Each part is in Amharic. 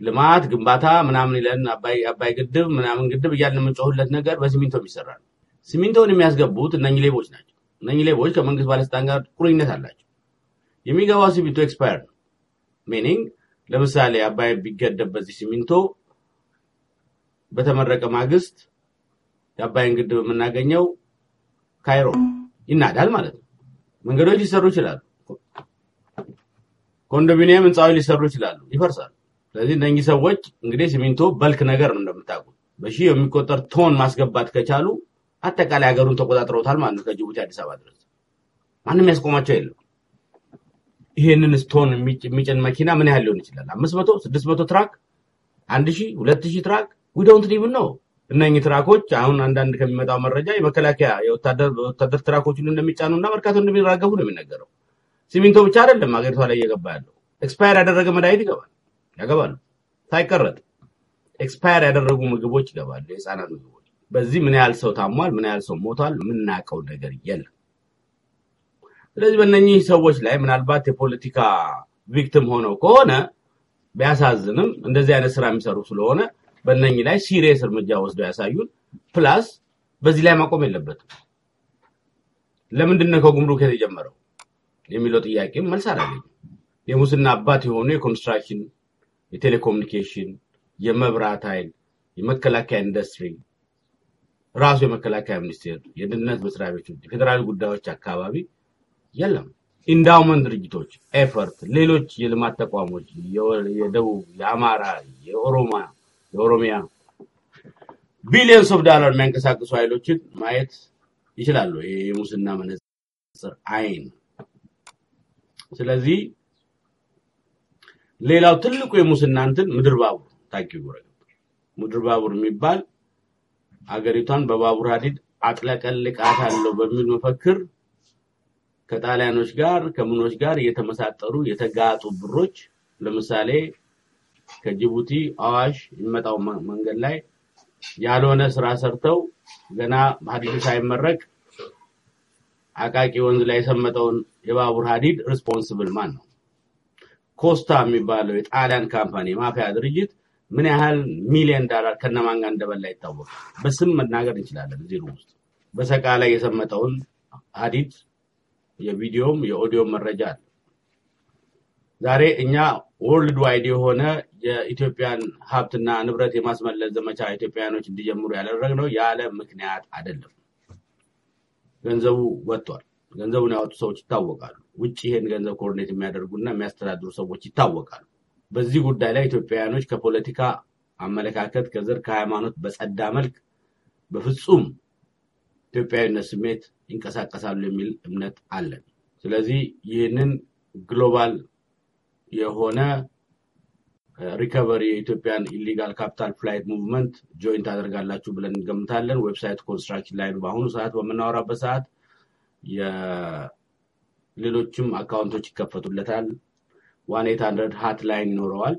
ልማት ግንባታ ምናምን እያልን አባይ ግድብ ምናምን ግድብ እያልን የምንጮህለት ነገር በሲሚንቶ የሚሰራ ነው። ሲሚንቶን የሚያስገቡት እነኚህ ሌቦች ናቸው። እነኚህ ሌቦች ከመንግስት ባለስልጣን ጋር ቁርኝነት አላቸው። የሚገባው ሲሚንቶ expire ነው። meaning ለምሳሌ አባይ ቢገደብ በዚህ ሲሚንቶ በተመረቀ ማግስት የአባይን ግድብ የምናገኘው ካይሮ ይናዳል ማለት ነው። መንገዶች ሊሰሩ ይችላሉ። ኮንዶሚኒየም ህንፃዎች ሊሰሩ ይችላሉ፣ ይፈርሳሉ። ስለዚህ እነኚህ ሰዎች እንግዲህ ሲሚንቶ በልክ ነገር ነው እንደምታውቁት። በሺህ የሚቆጠር ቶን ማስገባት ከቻሉ አጠቃላይ ሀገሩን ተቆጣጥረውታል ማለት ነው። ከጅቡቲ አዲስ አበባ ድረስ ማንም ያስቆማቸው የለም። ይህንን ስቶን የሚጭን መኪና ምን ያህል ሊሆን ይችላል? አምስት መቶ ስድስት መቶ truck አንድ ሺህ ሁለት ሺህ truck we don't even ነው። እነኚህ truck ኦች አሁን አንዳንድ ከሚመጣው መረጃ የመከላከያ የወታደር truck ኦችን እንደሚጫኑ እና መርካቶ እንደሚራገፉ ነው የሚነገረው። ሲሚንቶ ብቻ አይደለም ሀገሪቷ ላይ እየገባ ያለው expire ያደረገ መድኃኒት ይገባል ያገባሉ ሳይቀረጥ expire ያደረጉ ምግቦች ይገባሉ፣ የህፃናት ምግቦች። በዚህ ምን ያህል ሰው ታሟል፣ ምን ያህል ሰው ሞቷል፣ የምናውቀው ነገር የለም። ስለዚህ በእነኚህ ሰዎች ላይ ምናልባት የፖለቲካ victim ሆነው ከሆነ ቢያሳዝንም እንደዚህ አይነት ስራ የሚሰሩ ስለሆነ በእነኚህ ላይ serious እርምጃ ወስደው ያሳዩን። plus በዚህ ላይ ማቆም የለበትም። ለምንድን ነው ከጉምሩክ የተጀመረው የሚለው ጥያቄም መልስ አላገኘም። የሙስና አባት የሆኑ የ construction፣ የቴሌኮሙኒኬሽን፣ የመብራት ኃይል፣ የመከላከያ ኢንዱስትሪ፣ ራሱ የመከላከያ ሚኒስቴር፣ የደህንነት መስሪያ ቤቶች፣ የፌዴራል ጉዳዮች አካባቢ የለም። endowment ድርጅቶች፣ ኤፈርት፣ ሌሎች የልማት ተቋሞች፣ የደቡብ፣ የአማራ፣ የኦሮማ የኦሮሚያ ቢሊዮንስ ኦፍ ዳላር የሚያንቀሳቅሱ ኃይሎችን ማየት ይችላሉ። የሙስና መነጽር አይን። ስለዚህ ሌላው ትልቁ የሙስና እንትን ምድር ባቡር ታኪ ጎረገ ምድር ባቡር የሚባል አገሪቷን በባቡር ሀዲድ አጥለቀልቃታለሁ በሚል መፈክር ከጣሊያኖች ጋር ከምኖች ጋር እየተመሳጠሩ የተጋጡ ብሮች ለምሳሌ ከጅቡቲ አዋሽ የሚመጣው መንገድ ላይ ያልሆነ ስራ ሰርተው ገና ሀዲዱ ሳይመረቅ አቃቂ ወንዝ ላይ የሰመጠውን የባቡር ሀዲድ responsible ማን ነው? ኮስታ የሚባለው የጣሊያን company የማፊያ ድርጅት ምን ያህል ሚሊዮን ዳላር ከነማን ጋር እንደበላ ይታወቃል። በስም መናገር እንችላለን እዚህ ውስጥ በሰቃ ላይ የሰመጠውን ሀዲድ የቪዲዮም የኦዲዮም መረጃ አለ። ዛሬ እኛ worldwide የሆነ የኢትዮጵያን ሀብትና ንብረት የማስመለስ ዘመቻ ኢትዮጵያውያኖች እንዲጀምሩ ያደረግነው ያለ ምክንያት አይደለም። ገንዘቡ ወጥቷል። ገንዘቡን ያወጡ ሰዎች ይታወቃሉ። ውጭ ይሄን ገንዘብ coordinate የሚያደርጉና የሚያስተዳድሩ ሰዎች ይታወቃሉ። በዚህ ጉዳይ ላይ ኢትዮጵያውያኖች ከፖለቲካ አመለካከት፣ ከዘር፣ ከሃይማኖት በጸዳ መልክ በፍጹም ኢትዮጵያዊነት ስሜት ይንቀሳቀሳሉ የሚል እምነት አለን። ስለዚህ ይህንን global የሆነ recovery የኢትዮጵያን illegal capital flight movement join ታደርጋላችሁ ብለን እንገምታለን። website construction ላይ በአሁኑ ሰዓት በምናወራበት ሰዓት ሌሎችም account ኦች ይከፈቱለታል። one eight hundred hot line ይኖረዋል፣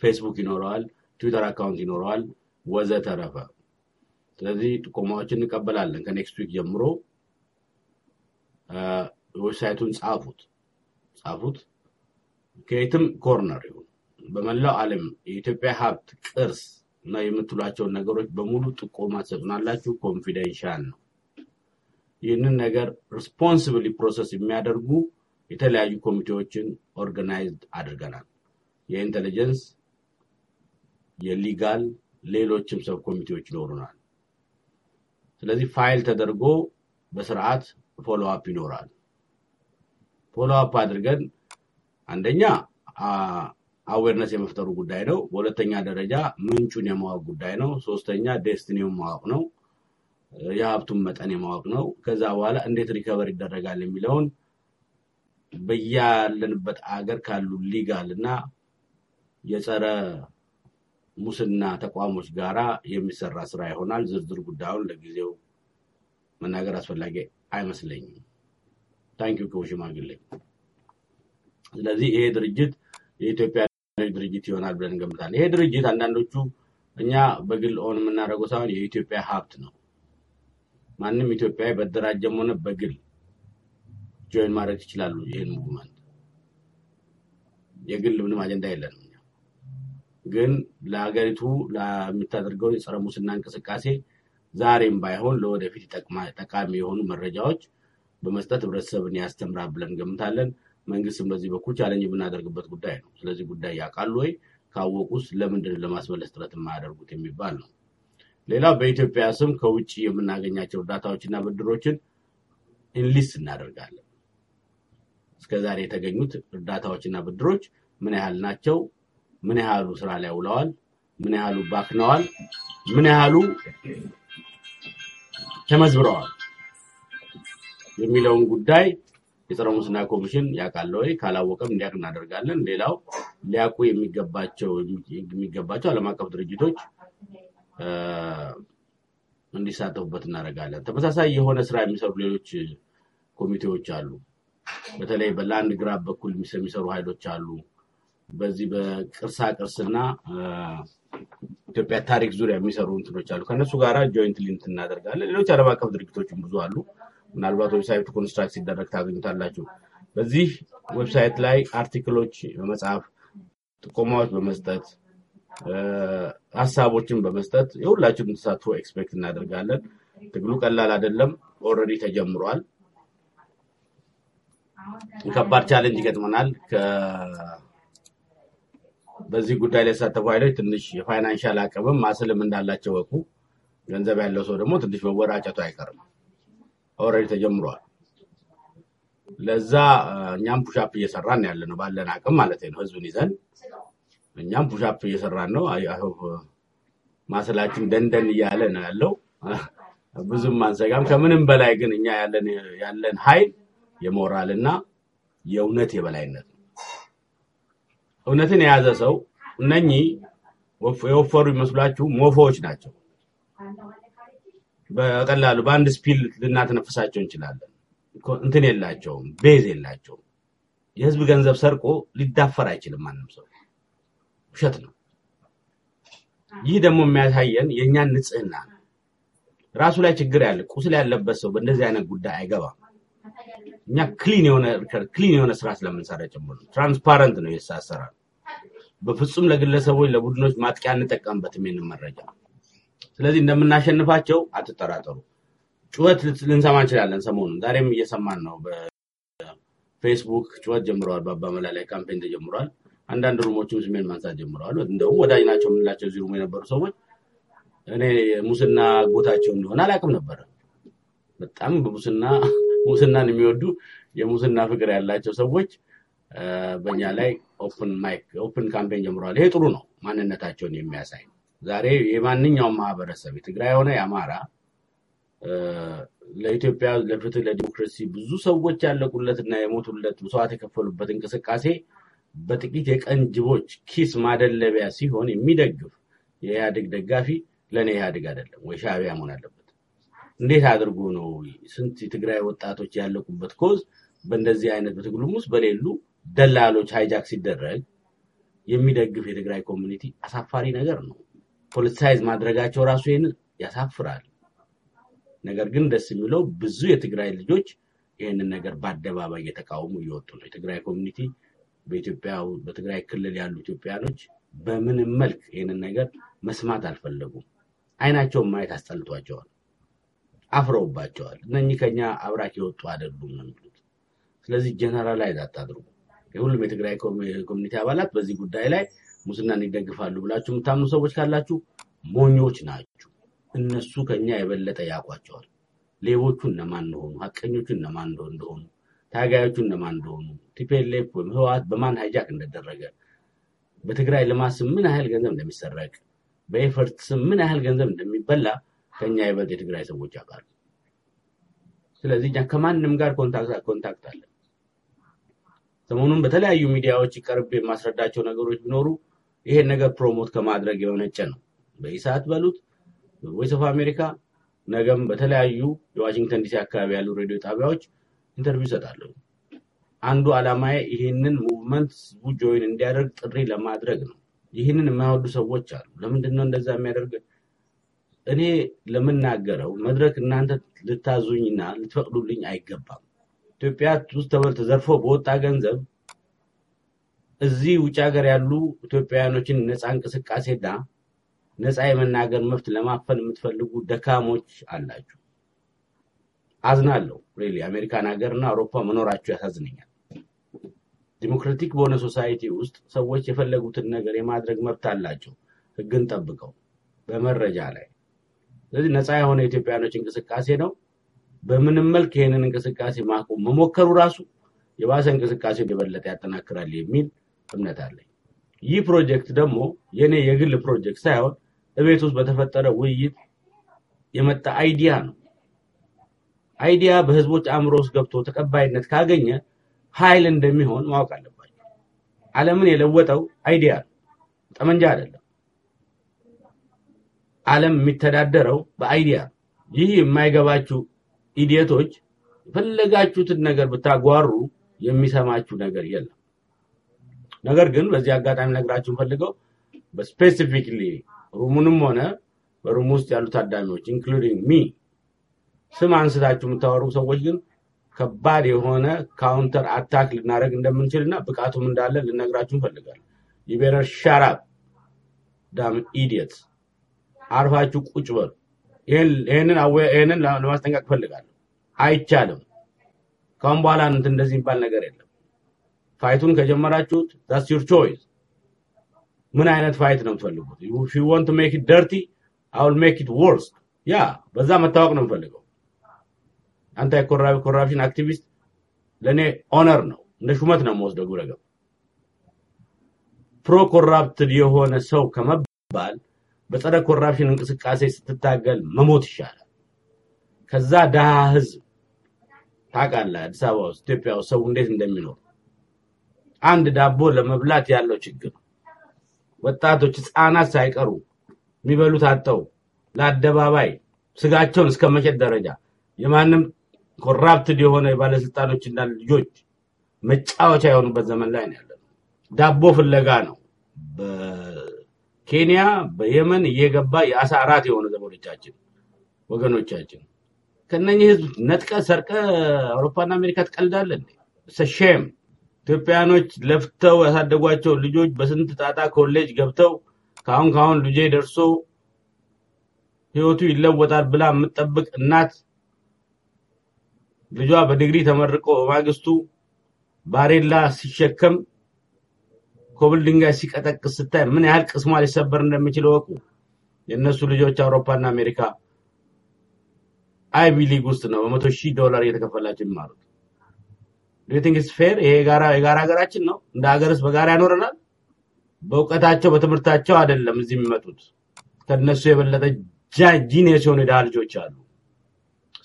ፌስቡክ ይኖረዋል፣ ትዊተር account ይኖረዋል ወዘተረፈ። ስለዚህ ጥቆማዎችን እንቀበላለን። ከ next week ጀምሮ website ኡን ጻፉት ጻፉት ከየትም corner ይሁን በመላው ዓለም የኢትዮጵያ ሀብት ቅርስ እና የምትሏቸውን ነገሮች በሙሉ ጥቆማ ትሰጡናላችሁ። confidential ነው። ይህንን ነገር responsibly process የሚያደርጉ የተለያዩ ኮሚቴዎችን organized አድርገናል። የ intelligence፣ የ legal፣ ሌሎችም sub ኮሚቴዎች ይኖሩናል። ስለዚህ ፋይል ተደርጎ በስርዓት follow up ይኖራል። follow up አድርገን አንደኛ awareness የመፍጠሩ ጉዳይ ነው። በሁለተኛ ደረጃ ምንጩን የማወቅ ጉዳይ ነው። ሶስተኛ destiny ውን ማወቅ ነው። የሀብቱን መጠን የማወቅ ነው። ከዛ በኋላ እንዴት recover ይደረጋል የሚለውን በያለንበት አገር ካሉ legal እና የጸረ ሙስና ተቋሞች ጋራ የሚሰራ ስራ ይሆናል። ዝርዝር ጉዳዩን ለጊዜው መናገር አስፈላጊ አይመስለኝም። thank you ክቡ ሽማግሌ። ስለዚህ ይሄ ድርጅት የኢትዮጵያ ድርጅት ይሆናል ብለን እንገምታለን። ይሄ ድርጅት አንዳንዶቹ እኛ በግል own የምናደርገው ሳይሆን የኢትዮጵያ ሀብት ነው። ማንም ኢትዮጵያዊ በተደራጀም ሆነ በግል join ማድረግ ይችላሉ። ይህን movement የግል ምንም አጀንዳ የለንም። ግን ለሀገሪቱ ለሚታደርገው የጸረ ሙስና እንቅስቃሴ ዛሬም ባይሆን ለወደፊት ጠቃሚ የሆኑ መረጃዎች በመስጠት ህብረተሰብን ያስተምራል ብለን ገምታለን። መንግስትም በዚህ በኩል challenge የምናደርግበት ጉዳይ ነው። ስለዚህ ጉዳይ ያውቃሉ ወይ? ካወቁስ ለምንድን ለማስመለስ ጥረት የማያደርጉት የሚባል ነው። ሌላው በኢትዮጵያ ስም ከውጭ የምናገኛቸው እርዳታዎችና ብድሮችን enlist እናደርጋለን። እስከዛሬ የተገኙት እርዳታዎችና ብድሮች ምን ያህል ናቸው? ምን ያህሉ ስራ ላይ ውለዋል? ምን ያህሉ ባክነዋል? ምን ያህሉ ተመዝብረዋል? የሚለውን ጉዳይ የጸረ ሙስና ኮሚሽን ያውቃል ወይ? ካላወቀም እንዲያውቅ እናደርጋለን። ሌላው ሊያውቁ የሚገባቸው የሚገባቸው ዓለም አቀፍ ድርጅቶች እንዲሳተፉበት እናደርጋለን። ተመሳሳይ የሆነ ስራ የሚሰሩ ሌሎች ኮሚቴዎች አሉ። በተለይ በ land grab በኩል የሚሰ- የሚሰሩ ኃይሎች አሉ። በዚህ በቅርሳ ቅርስና ኢትዮጵያ ታሪክ ዙሪያ የሚሰሩ እንትኖች አሉ። ከእነሱ ጋር joint ሊንት እናደርጋለን። ሌሎች ዓለም አቀፍ ድርጅቶችም ብዙ አሉ። ምናልባት website ኡ construct ሲደረግ ታገኙታላችሁ። በዚህ website ላይ article ኦች በመጻፍ ጥቆማዎች በመስጠት ሀሳቦችን በመስጠት የሁላችንም ተሳትፎ expect እናደርጋለን። ትግሉ ቀላል አይደለም። already ተጀምሯል። ከባድ challenge ይገጥመናል። በዚህ ጉዳይ ላይ የተሳተፉ ኃይሎች ትንሽ የ financial አቅምም muscle ም እንዳላቸው ወቁ። ገንዘብ ያለው ሰው ደግሞ ትንሽ መወራጨቱ አይቀርም። already ተጀምሯል። ለዛ እኛም push up እየሰራን ያለ ነው ባለን አቅም ማለት ነው። ህዝብን ይዘን እኛም push up እየሰራን ነው። I- I hope muscle ኣችን ደንደን እያለ ነው ያለው። ብዙም አንሰጋም። ከምንም በላይ ግን እኛ ያለን ኃይል የሞራልና የእውነት የበላይነት ነው። እውነትን የያዘ ሰው እነኚህ የወፈሩ ይመስሏችሁ ሞፎዎች ናቸው። በቀላሉ በአንድ ስፒል ልናተነፍሳቸው እንችላለን። እንትን የላቸውም፣ base የላቸውም። የህዝብ ገንዘብ ሰርቆ ሊዳፈር አይችልም ማንም ሰው። ውሸት ነው። ይህ ደግሞ የሚያሳየን የእኛን ንጽህና ነው። ራሱ ላይ ችግር ያለ ቁስል ያለበት ሰው በእንደዚህ አይነት ጉዳይ አይገባም። እኛ clean የሆነ clean የሆነ ስራ ስለምንሰራ ጭምር transparent ነው የኛ አሰራር። በፍጹም ለግለሰቦች ለቡድኖች ማጥቂያ አንጠቀምበትም ይህንን መረጃ። ስለዚህ እንደምናሸንፋቸው አትጠራጠሩ። ጩኸት ልንሰማ እንችላለን። ሰሞኑን ዛሬም እየሰማን ነው። በፌስቡክ ጩኸት ጀምረዋል። በአባመላ ላይ campaign ተጀምረዋል። አንዳንድ room ኦችም ስሜን ማንሳት ጀምረዋል። እንደውም ወዳጅ ናቸው የምንላቸው እዚህ room የነበሩ ሰዎች እኔ ሙስና ጌታቸው እንደሆነ አላውቅም ነበረ። በጣም በሙስና ሙስናን የሚወዱ የሙስና ፍቅር ያላቸው ሰዎች በእኛ ላይ open mic open campaign ጀምረዋል። ይሄ ጥሩ ነው፣ ማንነታቸውን የሚያሳይ ዛሬ የማንኛውም ማህበረሰብ የትግራይ የሆነ የአማራ ለኢትዮጵያ ለፍትህ ለዲሞክራሲ ብዙ ሰዎች ያለቁለትና የሞቱለት መስዋዕት የከፈሉበት እንቅስቃሴ በጥቂት የቀን ጅቦች ኪስ ማደለቢያ ሲሆን የሚደግፍ የኢህአዴግ ደጋፊ ለእኔ ኢህአዴግ አይደለም ወይ ሻዕቢያ መሆን አለበት። እንዴት አድርጎ ነው ስንት የትግራይ ወጣቶች ያለቁበት cause በእንደዚህ አይነት በትግሉም ውስጥ በሌሉ ደላሎች hijack ሲደረግ የሚደግፍ የትግራይ community አሳፋሪ ነገር ነው። politicize ማድረጋቸው ራሱ ይህን ያሳፍራል። ነገር ግን ደስ የሚለው ብዙ የትግራይ ልጆች ይህንን ነገር በአደባባይ እየተቃወሙ እየወጡ ነው። የትግራይ community በኢትዮጵያ በትግራይ ክልል ያሉ ኢትዮጵያኖች በምንም መልክ ይህንን ነገር መስማት አልፈለጉም። አይናቸውን ማየት አስጠልቷቸዋል፣ አፍረውባቸዋል። እነኚህ ከኛ አብራክ የወጡ አይደሉም ነው የሚሉት። ስለዚህ generalize አታድርጉ። የሁሉም የትግራይ commu- community አባላት በዚህ ጉዳይ ላይ ሙስናን ይደግፋሉ ብላችሁ የምታምኑ ሰዎች ካላችሁ ሞኞች ናችሁ። እነሱ ከኛ የበለጠ ያውቋቸዋል። ሌቦቹ እነማን እንደሆኑ፣ ሀቀኞቹ እነማን እንደሆኑ፣ ታጋዮቹ እነማን እንደሆኑ፣ TPLF ወይም ህወሓት በማን hijack እንደተደረገ፣ በትግራይ ልማት ስም ምን ያህል ገንዘብ እንደሚሰረቅ፣ በኤፈርት ስም ምን ያህል ገንዘብ እንደሚበላ ከኛ የበለጠ የትግራይ ሰዎች ያውቃሉ። ስለዚህ እኛ ከማንም ጋር contact አለን። ሰሞኑን በተለያዩ ሚዲያዎች ቀርቤ የማስረዳቸው ነገሮች ቢኖሩ ይሄን ነገር promote ከማድረግ የመነጨ ነው። በኢሳት በሉት Voice of America፣ ነገም በተለያዩ የዋሽንግተን ዲሲ አካባቢ ያሉ ሬዲዮ ጣቢያዎች interview ይሰጣለሁ። አንዱ ዓላማዬ ይህንን movement ህዝቡ join እንዲያደርግ ጥሪ ለማድረግ ነው። ይህንን የማይወዱ ሰዎች አሉ። ለምንድን ነው እንደዛ የሚያደርግ? እኔ ለምናገረው መድረክ እናንተ ልታዙኝና ልትፈቅዱልኝ አይገባም። ኢትዮጵያ ውስጥ ተበልቶ ተዘርፎ በወጣ ገንዘብ እዚህ ውጭ ሀገር ያሉ ኢትዮጵያውያኖችን ነፃ እንቅስቃሴና ነፃ የመናገር መብት ለማፈን የምትፈልጉ ደካሞች አላችሁ። አዝናለሁ። really አሜሪካን ሀገር አውሮፓ መኖራችሁ ያሳዝነኛል። ዲሞክራቲክ በሆነ society ውስጥ ሰዎች የፈለጉትን ነገር የማድረግ መብት አላቸው፣ ህግን ጠብቀው በመረጃ ላይ። ስለዚህ ነፃ የሆነ የኢትዮጵያውያኖች እንቅስቃሴ ነው። በምንም መልክ ይህንን እንቅስቃሴ ማቆም መሞከሩ ራሱ የባሰ እንቅስቃሴ የበለጠ ያጠናክራል የሚል እምነት አለኝ። ይህ ፕሮጀክት ደግሞ የኔ የግል ፕሮጀክት ሳይሆን እቤት ውስጥ በተፈጠረ ውይይት የመጣ idea ነው። idea በህዝቦች አእምሮ ውስጥ ገብቶ ተቀባይነት ካገኘ ኃይል እንደሚሆን ማወቅ አለባቸው። ዓለምን የለወጠው idea ነው፣ ጠመንጃ አይደለም። ዓለም የሚተዳደረው በ idea ይህ የማይገባችሁ idiot ኦች የፈለጋችሁትን ነገር ብታጓሩ የሚሰማችሁ ነገር የለም። ነገር ግን በዚህ አጋጣሚ ልነግራችሁ የምፈልገው በ specifically room ኡንም ሆነ በ room ውስጥ ያሉ ታዳሚዎች including me ስም አንስታችሁ የምታወሩ ሰዎች ግን ከባድ የሆነ counter attack ልናደርግ እንደምንችል እና ብቃቱም እንዳለ ልነግራችሁ እንፈልጋለን። you better shut up damn idiots አርፋችሁ ቁጭ በሉ። ይህን- ይህንን ለማስጠንቀቅ እፈልጋለሁ። አይቻልም። ካሁን በኋላ እንትን እንደዚህ የሚባል ነገር የለም። fight ኡን ከጀመራችሁት that's your choice። ምን አይነት fight ነው የምትፈልጉት? to make it dirty I will make it worse። ያ በዛ መታወቅ ነው የምፈልገው። anti corruption activist ለእኔ honor ነው፣ እንደ ሹመት ነው የምወስደው። ጉረገብ pro corrupted የሆነ ሰው ከመባል በጸረ corruption እንቅስቃሴ ስትታገል መሞት ይሻላል። ከዛ ድሃ ህዝብ ታውቃለህ፣ አዲስ አበባ ውስጥ ኢትዮጵያ ውስጥ ሰው እንዴት እንደሚኖር አንድ ዳቦ ለመብላት ያለው ችግር ወጣቶች ህፃናት ሳይቀሩ የሚበሉት አጥተው ለአደባባይ ስጋቸውን እስከ መሸጥ ደረጃ የማንም ኮራፕትድ የሆነ የባለስልጣኖችና ልጆች መጫወቻ የሆኑበት ዘመን ላይ ነው ያለነው። ዳቦ ፍለጋ ነው በኬንያ በየመን እየገባ የአሳ እራት የሆነ ዘመዶቻችን ወገኖቻችን ከነኚህ ህዝብ ነጥቀ ሰርቀ አውሮፓና አሜሪካ ትቀልዳለህ እንዴ? ሸም ኢትዮጵያኖች ለፍተው ያሳደጓቸው ልጆች በስንት ጣጣ ኮሌጅ ገብተው ከአሁን ከአሁን ልጄ ደርሶ ህይወቱ ይለወጣል ብላ የምትጠብቅ እናት ልጇ በዲግሪ ተመርቆ በማግስቱ ባሬላ ሲሸከም ኮብል ድንጋይ ሲቀጠቅጥ ስታይ ምን ያህል ቅስሟ ሊሰበር እንደሚችል እወቁ። የእነሱ ልጆች አውሮፓና አሜሪካ Ivy League ውስጥ ነው በመቶ ሺህ ዶላር እየተከፈላቸው የሚማሩት። It's fair? ይሄ የጋራ ሀገራችን ነው። እንደ ሀገርስ በጋራ ያኖረናል። በእውቀታቸው በትምህርታቸው አይደለም እዚህ የሚመጡት። ከነሱ የበለጠ genius የሆኑ የድሃ ልጆች አሉ።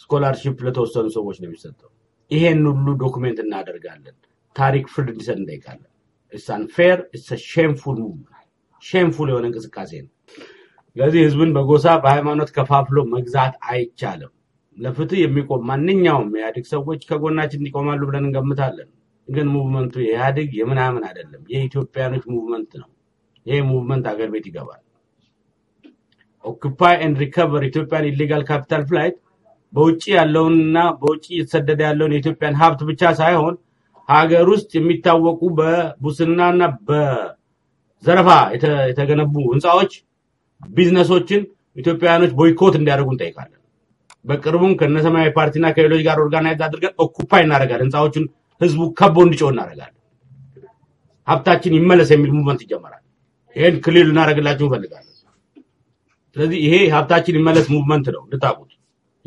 scholarship ለተወሰኑ ሰዎች ነው የሚሰጠው። ይሄን ሁሉ document እናደርጋለን። ታሪክ ፍርድ እንዲሰጥ እንጠይቃለን። unfair it's shameful shameful የሆነ እንቅስቃሴ ነው። ስለዚህ ህዝብን በጎሳ በሃይማኖት ከፋፍሎ መግዛት አይቻልም። ለፍትህ የሚቆም ማንኛውም የኢህአዴግ ሰዎች ከጎናችን ይቆማሉ ብለን እንገምታለን። ግን movement ኡ የኢህአዴግ የምናምን አይደለም፣ የኢትዮጵያኖች movement ነው። ይሄ movement አገር ቤት ይገባል። occupy and recover Ethiopian illegal capital flight በውጭ ያለውንና በውጭ እየተሰደደ ያለውን የኢትዮጵያን ሀብት ብቻ ሳይሆን ሀገር ውስጥ የሚታወቁ በሙስናና በዘረፋ የተ- የተገነቡ ህንፃዎች፣ ቢዝነሶችን ኢትዮጵያውያኖች boycott እንዲያደርጉ እንጠይቃለን። በቅርቡም ከነሰማያዊ ፓርቲና ከሌሎች ጋር organize አድርገን occupy እናደርጋለን። ህንፃዎቹን ህዝቡ ከቦ እንዲጮህ እናደርጋለን። ሀብታችን ይመለስ የሚል movement ይጀመራል። ይሄን clear ልናደርግላችሁ እንፈልጋለን። ስለዚህ ይሄ ሀብታችን ይመለስ movement ነው እንድታውቁት።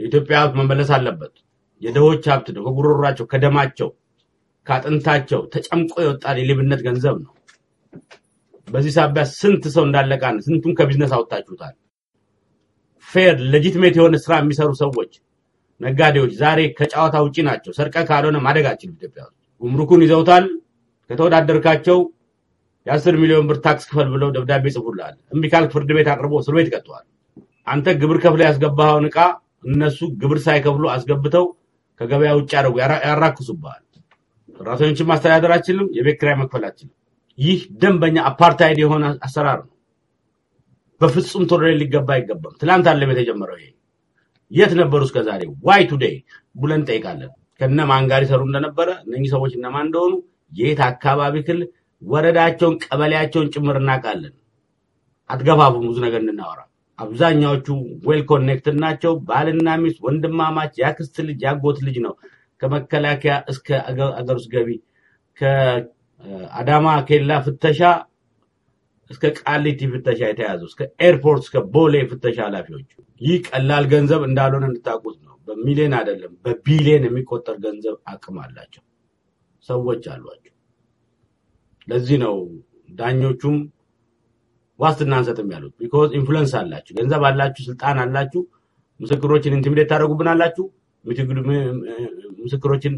የኢትዮጵያ ሀብት መመለስ አለበት። የድሆች ሀብት ነው። ከጉሮሯቸው፣ ከደማቸው፣ ከአጥንታቸው ተጨምቆ የወጣ የሌብነት ገንዘብ ነው። በዚህ ሳቢያ ስንት ሰው እንዳለቃን ስንቱን ከቢዝነስ አውጥታችሁታል። fair legitimate የሆነ ስራ የሚሰሩ ሰዎች ነጋዴዎች ዛሬ ከጨዋታ ውጪ ናቸው። ሰርተህ ካልሆነ አትችልም። ኢትዮጵያ ጉምሩኩን ይዘውታል። ከተወዳደርካቸው የአስር ሚሊዮን ብር tax ክፈል ብለው ደብዳቤ ይጽፉልሃል። እምቢ ካልክ ፍርድ ቤት አቅርቦ እስር ቤት ይቀጡሃል። አንተ ግብር ከፍለህ ያስገባኸውን እቃ እነሱ ግብር ሳይከፍሉ አስገብተው ከገበያ ውጭ ያደርጉ ያራ- ያራክሱብሃል። ሰራተኞችን ማስተዳደር አትችልም። የቤት ኪራይ መክፈል አትችልም። ይህ ደንበኛ apartheid የሆነ አሰራር ነው። በፍጹም tolerate ሊገባ አይገባም። ትላንት አለም የተጀመረው ይሄ የት ነበሩ እስከ ዛሬ? why today ብለን እንጠይቃለን። ከነ ማን ጋር ይሰሩ እንደነበረ እነኚህ ሰዎች እነማን እንደሆኑ የት አካባቢ ክልል ወረዳቸውን፣ ቀበሌያቸውን ጭምር እናውቃለን። አትገፋፉም ብዙ ነገር እንድናወራ። አብዛኛዎቹ well connected ናቸው። ባልና ሚስት፣ ወንድማማች፣ የአክስት ልጅ፣ የአጎት ልጅ ነው። ከመከላከያ እስከ አገ- አገር ውስጥ ገቢ ከአዳማ ኬላ ፍተሻ እስከ ቃሊቲ ፍተሻ የተያዙ እስከ ኤርፖርት እስከ ቦሌ ፍተሻ ኃላፊዎች። ይህ ቀላል ገንዘብ እንዳልሆነ እንድታውቁት ነው። በሚሊዮን አይደለም፣ በቢሊዮን የሚቆጠር ገንዘብ አቅም አላቸው ሰዎች አሏቸው። ለዚህ ነው ዳኞቹም ዋስትና አንሰጥም ያሉት። because influence አላችሁ፣ ገንዘብ አላችሁ፣ ስልጣን አላችሁ፣ ምስክሮችን intimidate ም- ምስክሮችን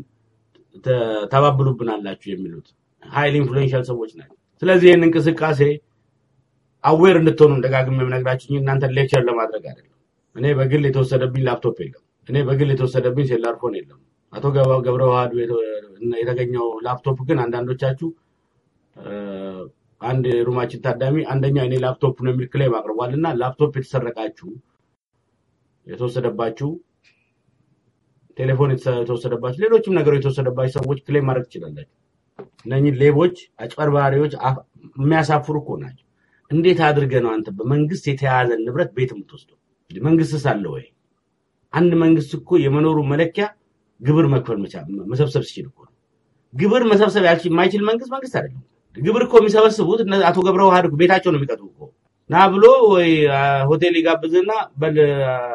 ተ- ታባብሉብናላችሁ የሚሉት ሀይል influential ሰዎች ናቸው። ስለዚህ ይህን እንቅስቃሴ aware እንድትሆኑ ደጋግሜ የምነግራችሁ እናንተን lecture ለማድረግ አይደለም። እኔ በግል የተወሰደብኝ ላፕቶፕ የለም። እኔ በግል የተወሰደብኝ cellular phone የለም። አቶ ገብረ ዋህዱ የተ- የተገኘው ላፕቶፕ ግን አንዳንዶቻችሁ አንድ ሩማችን ታዳሚ አንደኛው እኔ ላፕቶፕ ነው የሚል ክሌም አቅርቧል እና ላፕቶፕ የተሰረቃችሁ የተወሰደባችሁ ቴሌፎን የተወሰደባችሁ ሌሎችም ነገሮች የተወሰደባችሁ ሰዎች ክሌም ማድረግ ትችላላችሁ። እነኚህ ሌቦች፣ አጭበርባሪዎች የሚያሳፍሩ እኮ ናቸው። እንዴት አድርገህ ነው አንተ በመንግስት የተያዘን ንብረት ቤት የምትወስደው? መንግስትስ አለ ወይ? አንድ መንግስት እኮ የመኖሩ መለኪያ ግብር መክፈል መሰብሰብ ሲችል እኮ ነው። ግብር መሰብሰብ የማይችል መንግስት መንግስት አይደለም። ግብር እኮ የሚሰበስቡት አቶ ገብረ እኮ ቤታቸው ነው የሚቀጡ እኮ ና ብሎ ወይ ሆቴል ይጋብዝና በል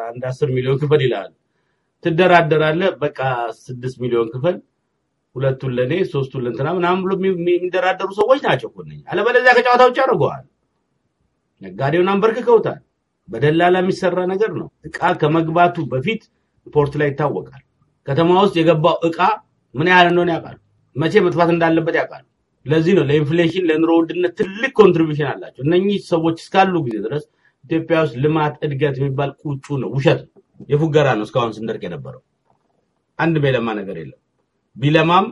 አንድ አስር ሚሊዮን ክፈል ይላል። ትደራደራለህ። በቃ ስድስት ሚሊዮን ክፈል፣ ሁለቱን ለእኔ ሶስቱን ለእንትና ምናምን ብሎ የሚ- የሚ- የሚደራደሩ ሰዎች ናቸው እኮ እነኝህ። አለበለዚያ ከጨዋታ ውጭ አድርገዋል። ነጋዴውን አንበርክከውታል። በደላላ የሚሰራ ነገር ነው። እቃ ከመግባቱ በፊት port ላይ ይታወቃል። ከተማ ውስጥ የገባው እቃ ምን ያህል እንደሆነ ያውቃሉ። መቼ መጥፋት እንዳለበት ያውቃሉ። ለዚህ ነው ለ inflation ለኑሮ ውድነት ትልቅ contribution አላቸው። እነኚህ ሰዎች እስካሉ ጊዜ ድረስ ኢትዮጵያ ውስጥ ልማት እድገት የሚባል ቁጩ ነው፣ ውሸት ነው፣ የፉገራ ነው። እስካሁን ስንደረቅ የነበረው አንድ የለማ ነገር የለም። ቢለማም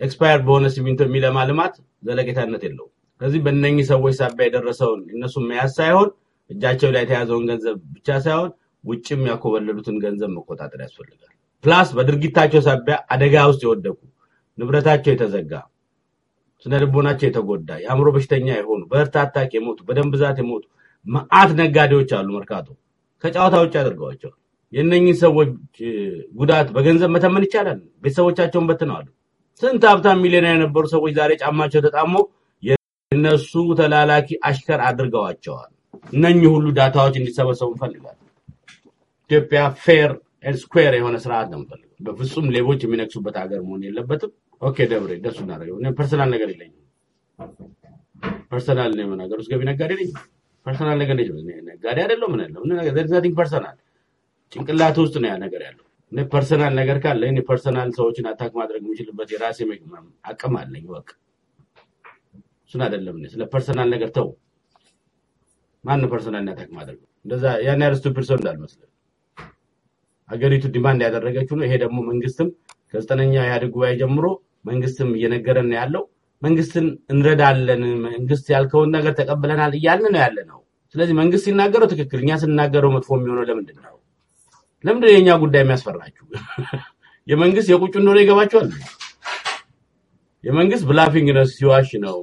expire በሆነ ሲሚንቶ የሚለማ ልማት ዘለቄታነት የለውም። ስለዚህ በእነኚህ ሰዎች ሳቢያ የደረሰውን እነሱን መያዝ ሳይሆን እጃቸው ላይ የተያዘውን ገንዘብ ብቻ ሳይሆን ውጭም ያኮበለሉትን ገንዘብ መቆጣጠር ያስፈልጋል። ፕላስ በድርጊታቸው ሳቢያ አደጋ ውስጥ የወደቁ ንብረታቸው የተዘጋ ስነ ልቦናቸው የተጎዳ የአእምሮ በሽተኛ የሆኑ በእርት የሞቱ በደም ብዛት የሞቱ መዓት ነጋዴዎች አሉ። መርካቶ ከጨዋታ ውጭ አድርገዋቸዋል። የእነኝህ ሰዎች ጉዳት በገንዘብ መተመን ይቻላል። ቤተሰቦቻቸውን በትነዋል። ስንት ሀብታም ሚሊዮነር የነበሩ ሰዎች ዛሬ ጫማቸው ተጣሞ የእነሱ ተላላኪ አሽከር አድርገዋቸዋል። እነኚህ ሁሉ ዳታዎች እንዲሰበሰቡ እንፈልጋለን። ኢትዮጵያ ፌር ኤንድ ስኩዌር የሆነ ስርዓት ነው የምፈልገው። በፍጹም ሌቦች የሚነግሱበት ሀገር መሆን የለበትም። ኦኬ ደብሬ ደሱ እናደርገው። ፐርሰናል ነገር የለኝም። ፐርሰናል ነው ነገር ውስጥ ገቢ ነጋዴ ነኝ። ፐርሰናል ነገር እኔ ነጋዴ አይደለሁ። ምን ያለው ዘቲንግ ፐርሰናል ጭንቅላት ውስጥ ነው ያ ነገር ያለው። ፐርሰናል ነገር ካለ ፐርሰናል ሰዎችን አታክ ማድረግ የምችልበት የራሴ አቅም አለኝ። በቃ እሱን አይደለም። ስለ personal ነገር ተው። ማን personal attack ማድረግ እንደዛ ያን ያህል stupid ሰው እንዳልመስልህ ሀገሪቱ demand ያደረገችው ነው። ይሄ ደግሞ መንግስትም ከዘጠነኛ ኢህአዴግ ጉባኤ ጀምሮ መንግስትም እየነገረን ነው ያለው። መንግስትን እንረዳለን፣ መንግስት ያልከውን ነገር ተቀብለናል እያልን ነው ያለ ነው። ስለዚህ መንግስት ሲናገረው ትክክል፣ እኛ ስናገረው መጥፎ የሚሆነው ለምንድን ነው? ለምንድን የእኛ ጉዳይ የሚያስፈራችሁ? የመንግስት የቁጩ እንደሆነ ይገባችኋል። የመንግስት bluffing ነው፣ ሲዋሽ ነው።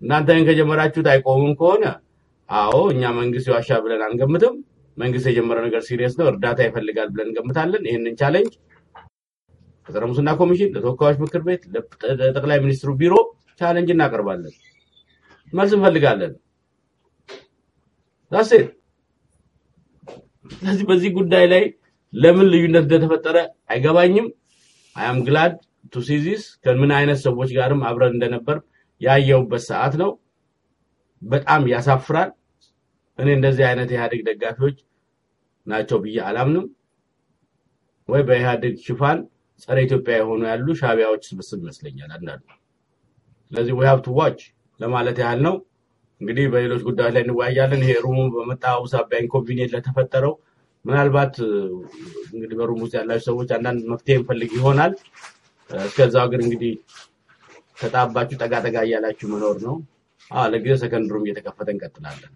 እናንተ ግን ከጀመራችሁት አይቆምም ከሆነ አዎ፣ እኛ መንግስት ይዋሻል ብለን አንገምትም። መንግስት የጀመረው ነገር serious ነው፣ እርዳታ ይፈልጋል ብለን እንገምታለን። ይህንን challenge ለጸረ ሙስና ኮሚሽን፣ ለተወካዮች ምክር ቤት፣ ለጠቅላይ ሚኒስትሩ ቢሮ challenge እናቀርባለን። መልስ እንፈልጋለን። that's it ስለዚህ በዚህ ጉዳይ ላይ ለምን ልዩነት እንደተፈጠረ አይገባኝም። I am glad to see this ከምን አይነት ሰዎች ጋርም አብረን እንደነበር ያየሁበት ሰዓት ነው። በጣም ያሳፍራል። እኔ እንደዚህ አይነት የኢህአዴግ ደጋፊዎች ናቸው ብዬ አላምንም። ወይ በኢህአዴግ ሽፋን ጸረ ኢትዮጵያ የሆኑ ያሉ ሻቢያዎች ስብስብ ይመስለኛል አንዳንዱ። ስለዚህ we have watch ለማለት ያህል ነው። እንግዲህ በሌሎች ጉዳዮች ላይ እንወያያለን። ይሄ room ኡ በመጣው ሳቢያ inconvenient ለተፈጠረው ምናልባት እንግዲህ በ room ውስጥ ያላችሁ ሰዎች አንዳንድ መፍትሄ እንፈልግ ይሆናል። እስከዛው ግን እንግዲህ ተጣባችሁ ጠጋ ጠጋ እያላችሁ መኖር ነው። ለጊዜው second room እየተከፈተ እንቀጥላለን።